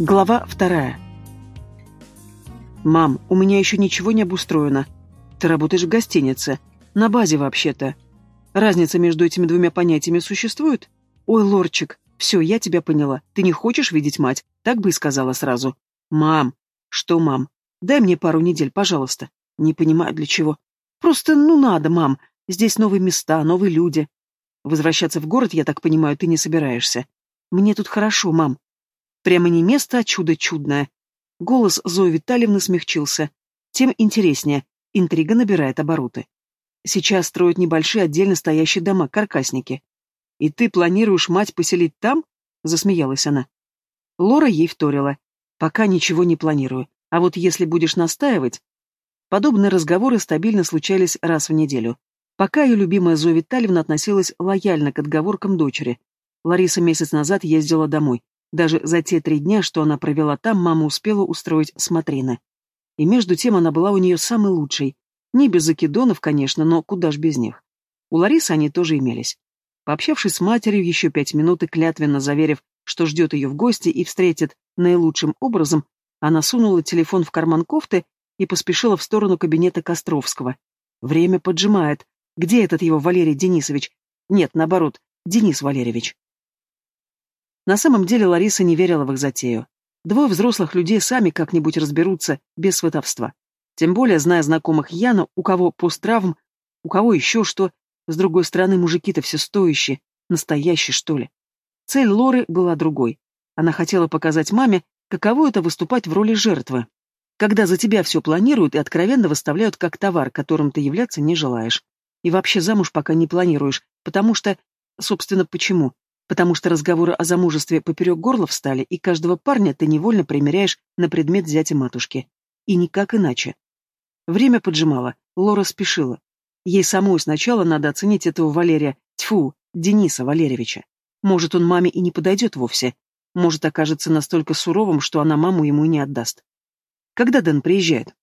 Глава вторая. «Мам, у меня еще ничего не обустроено. Ты работаешь в гостинице. На базе вообще-то. Разница между этими двумя понятиями существует? Ой, лорчик, все, я тебя поняла. Ты не хочешь видеть мать? Так бы и сказала сразу. Мам. Что, мам? Дай мне пару недель, пожалуйста. Не понимаю, для чего. Просто, ну надо, мам. Здесь новые места, новые люди. Возвращаться в город, я так понимаю, ты не собираешься. Мне тут хорошо, мам. Прямо не место, а чудо чудное. Голос Зои Витальевны смягчился. Тем интереснее, интрига набирает обороты. Сейчас строят небольшие отдельно стоящие дома, каркасники. «И ты планируешь мать поселить там?» — засмеялась она. Лора ей вторила. «Пока ничего не планирую. А вот если будешь настаивать...» Подобные разговоры стабильно случались раз в неделю. Пока ее любимая Зоя Витальевна относилась лояльно к отговоркам дочери. Лариса месяц назад ездила домой. Даже за те три дня, что она провела там, мама успела устроить смотрины. И между тем она была у нее самой лучшей. Не без закидонов, конечно, но куда ж без них. У Ларисы они тоже имелись. Пообщавшись с матерью еще пять минут и клятвенно заверив, что ждет ее в гости и встретит наилучшим образом, она сунула телефон в карман кофты и поспешила в сторону кабинета Костровского. Время поджимает. Где этот его Валерий Денисович? Нет, наоборот, Денис Валерьевич. На самом деле Лариса не верила в их затею. Двое взрослых людей сами как-нибудь разберутся без сватовства. Тем более, зная знакомых Яна, у кого посттравм, у кого еще что, с другой стороны, мужики-то все стоящие, настоящие, что ли. Цель Лоры была другой. Она хотела показать маме, каково это выступать в роли жертвы. Когда за тебя все планируют и откровенно выставляют как товар, которым ты являться не желаешь. И вообще замуж пока не планируешь, потому что... Собственно, почему? Потому что разговоры о замужестве поперек горла встали, и каждого парня ты невольно примеряешь на предмет зятя матушки. И никак иначе. Время поджимало, Лора спешила. Ей самой сначала надо оценить этого Валерия, тьфу, Дениса Валерьевича. Может, он маме и не подойдет вовсе. Может, окажется настолько суровым, что она маму ему и не отдаст. Когда Дэн приезжает?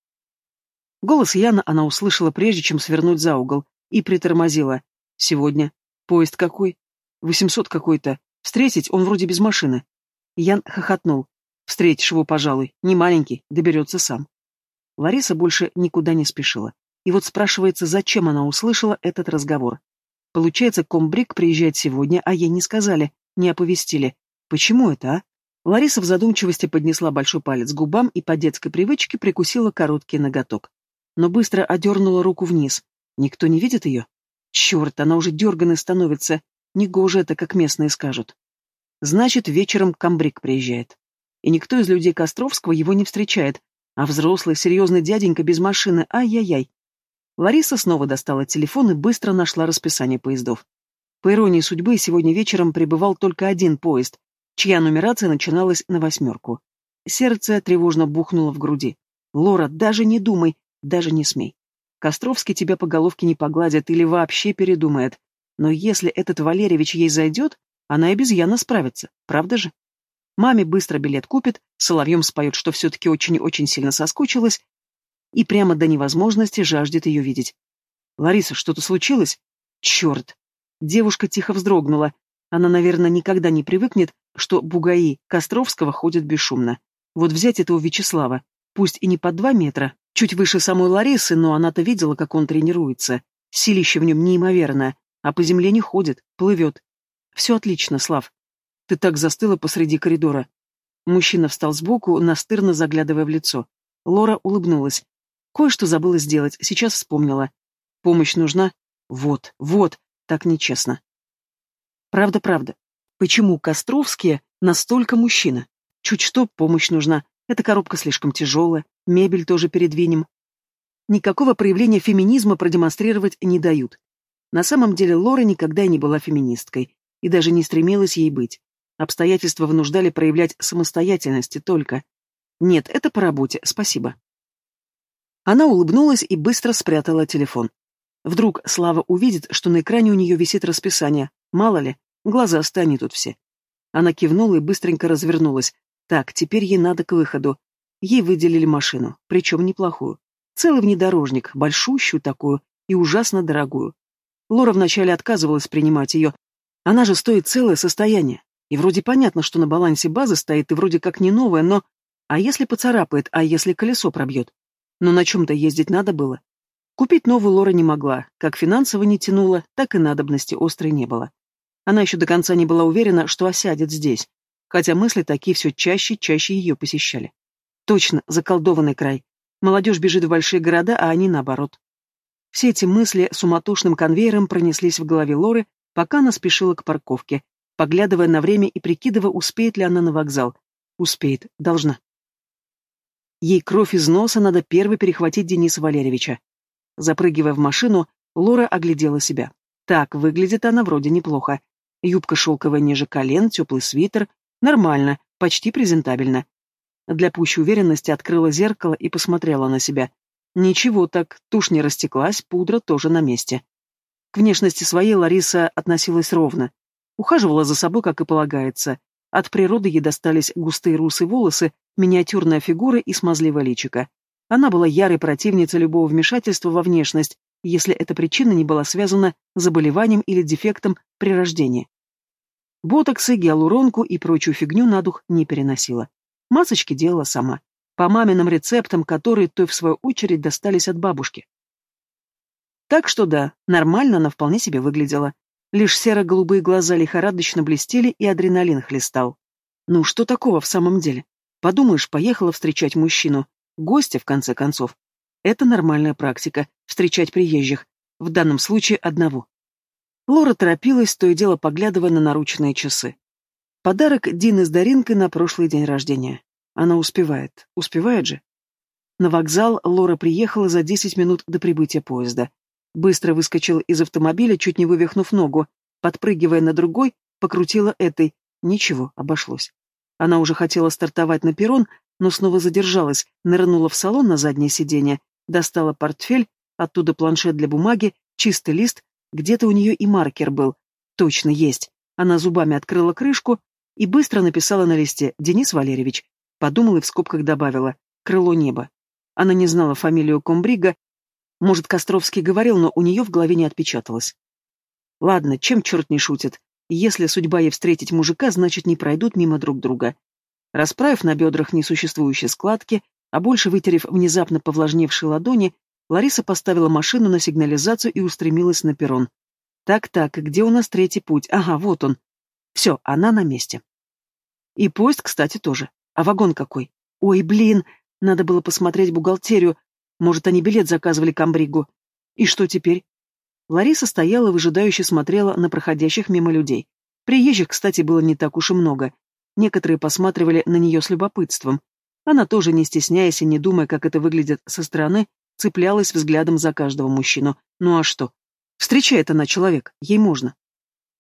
Голос Яна она услышала прежде, чем свернуть за угол, и притормозила. Сегодня. Поезд какой? Восемьсот какой-то. Встретить он вроде без машины. Ян хохотнул. Встретишь его, пожалуй. Не маленький, доберется сам. Лариса больше никуда не спешила. И вот спрашивается, зачем она услышала этот разговор. Получается, комбриг приезжает сегодня, а ей не сказали, не оповестили. Почему это, а? Лариса в задумчивости поднесла большой палец к губам и по детской привычке прикусила короткий ноготок. Но быстро одернула руку вниз. Никто не видит ее? Черт, она уже дерганой становится, Негоже это, как местные скажут. Значит, вечером комбриг приезжает. И никто из людей Костровского его не встречает, а взрослый, серьезный дяденька без машины, ай-яй-яй. Лариса снова достала телефон и быстро нашла расписание поездов. По иронии судьбы, сегодня вечером прибывал только один поезд, чья нумерация начиналась на восьмерку. Сердце тревожно бухнуло в груди. «Лора, даже не думай, даже не смей. Костровский тебя по головке не погладит или вообще передумает. Но если этот Валерьевич ей зайдет, она и без Яна справится, правда же? Маме быстро билет купит, соловьем споет, что все-таки очень-очень сильно соскучилась, и прямо до невозможности жаждет ее видеть. «Лариса, что-то случилось?» «Черт!» Девушка тихо вздрогнула. Она, наверное, никогда не привыкнет, что бугаи Костровского ходят бесшумно. Вот взять этого Вячеслава, пусть и не под два метра, чуть выше самой Ларисы, но она-то видела, как он тренируется. Силище в нем неимоверное, а по земле не ходит, плывет. Все отлично, Слав. Ты так застыла посреди коридора. Мужчина встал сбоку, настырно заглядывая в лицо. Лора улыбнулась. Кое-что забыла сделать, сейчас вспомнила. Помощь нужна? Вот, вот, так нечестно. Правда-правда. Почему Костровские настолько мужчина? Чуть что, помощь нужна. Эта коробка слишком тяжелая, мебель тоже передвинем. Никакого проявления феминизма продемонстрировать не дают. На самом деле Лора никогда не была феминисткой и даже не стремилась ей быть. Обстоятельства вынуждали проявлять самостоятельность только. Нет, это по работе, спасибо. Она улыбнулась и быстро спрятала телефон. Вдруг Слава увидит, что на экране у нее висит расписание. Мало ли, глаза станет тут все. Она кивнула и быстренько развернулась. Так, теперь ей надо к выходу. Ей выделили машину, причем неплохую. Целый внедорожник, большущую такую и ужасно дорогую. Лора вначале отказывалась принимать ее. Она же стоит целое состояние. И вроде понятно, что на балансе базы стоит, и вроде как не новая, но... А если поцарапает, а если колесо пробьет? Но на чем-то ездить надо было. Купить новую Лора не могла, как финансово не тянула, так и надобности острой не было. Она еще до конца не была уверена, что осядет здесь, хотя мысли такие все чаще и чаще ее посещали. Точно, заколдованный край. Молодежь бежит в большие города, а они наоборот. Все эти мысли суматошным конвейером пронеслись в голове Лоры, пока она спешила к парковке, поглядывая на время и прикидывая, успеет ли она на вокзал. Успеет, должна. Ей кровь из носа надо первой перехватить Дениса Валерьевича. Запрыгивая в машину, Лора оглядела себя. Так, выглядит она вроде неплохо. Юбка шелковая ниже колен, теплый свитер. Нормально, почти презентабельно. Для пущей уверенности открыла зеркало и посмотрела на себя. Ничего так, тушь не растеклась, пудра тоже на месте. К внешности своей Лариса относилась ровно. Ухаживала за собой, как и полагается. От природы ей достались густые русые волосы, миниатюрная фигура и смазливое личико. Она была ярой противницей любого вмешательства во внешность, если эта причина не была связана с заболеванием или дефектом при рождении. Ботоксы, гиалуронку и прочую фигню на дух не переносила. Масочки делала сама. По маминым рецептам, которые той в свою очередь достались от бабушки. Так что да, нормально она вполне себе выглядела. Лишь серо-голубые глаза лихорадочно блестели и адреналин хлестал. Ну что такого в самом деле? Подумаешь, поехала встречать мужчину, Гостя, в конце концов. Это нормальная практика — встречать приезжих, в данном случае одного. Лора торопилась, то и дело поглядывая на наручные часы. Подарок Дины с Даринкой на прошлый день рождения. Она успевает. Успевает же. На вокзал Лора приехала за 10 минут до прибытия поезда. Быстро выскочила из автомобиля, чуть не вывихнув ногу. Подпрыгивая на другой, покрутила этой. Ничего, обошлось. Она уже хотела стартовать на перрон, но снова задержалась, нырнула в салон на заднее сиденье, достала портфель, оттуда планшет для бумаги, чистый лист, где-то у нее и маркер был. Точно есть. Она зубами открыла крышку и быстро написала на листе «Денис Валерьевич». Подумала и в скобках добавила «Крыло неба». Она не знала фамилию Комбрига, может, Костровский говорил, но у нее в голове не отпечаталось. Ладно, чем черт не шутит. Если судьба ей встретить мужика, значит, не пройдут мимо друг друга. Расправив на бедрах несуществующие складки, а больше вытерев внезапно повлажневшие ладони, Лариса поставила машину на сигнализацию и устремилась на перрон. Так-так, где у нас третий путь? Ага, вот он. Все, она на месте. И поезд, кстати, тоже. А вагон какой? Ой, блин, надо было посмотреть бухгалтерию. Может, они билет заказывали к Амбригу. И что теперь? Лариса стояла, выжидающе смотрела на проходящих мимо людей. Приезжих, кстати, было не так уж и много. Некоторые посматривали на нее с любопытством. Она тоже, не стесняясь и не думая, как это выглядит со стороны, цеплялась взглядом за каждого мужчину. Ну а что? Встречает она человек, ей можно.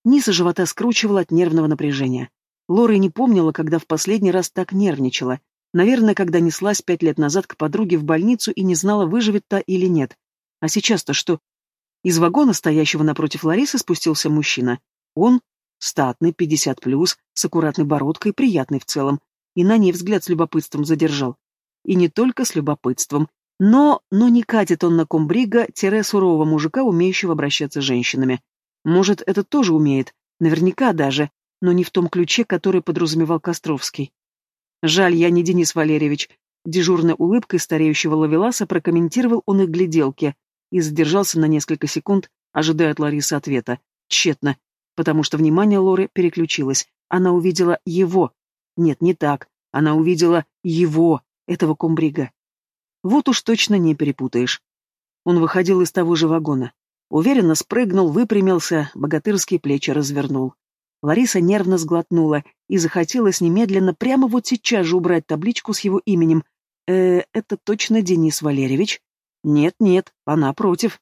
Низ живота скручивала от нервного напряжения. Лора не помнила, когда в последний раз так нервничала. Наверное, когда неслась пять лет назад к подруге в больницу и не знала, выживет та или нет. А сейчас-то что? Из вагона, стоящего напротив Ларисы, спустился мужчина. Он Статный, пятьдесят плюс, с аккуратной бородкой, приятный в целом. И на ней взгляд с любопытством задержал. И не только с любопытством. Но, но не катит он на комбрига-сурового мужика, умеющего обращаться с женщинами. Может, это тоже умеет, наверняка даже, но не в том ключе, который подразумевал Костровский. Жаль, я не Денис Валерьевич. Дежурной улыбкой стареющего лавеласа прокомментировал он их гляделки и задержался на несколько секунд, ожидая от Ларисы ответа. Тщетно потому что внимание Лоры переключилось. Она увидела его. Нет, не так. Она увидела его, этого комбрига. Вот уж точно не перепутаешь. Он выходил из того же вагона. Уверенно спрыгнул, выпрямился, богатырские плечи развернул. Лариса нервно сглотнула и захотелось немедленно прямо вот сейчас же убрать табличку с его именем. Э, это точно Денис Валерьевич? Нет-нет, она против.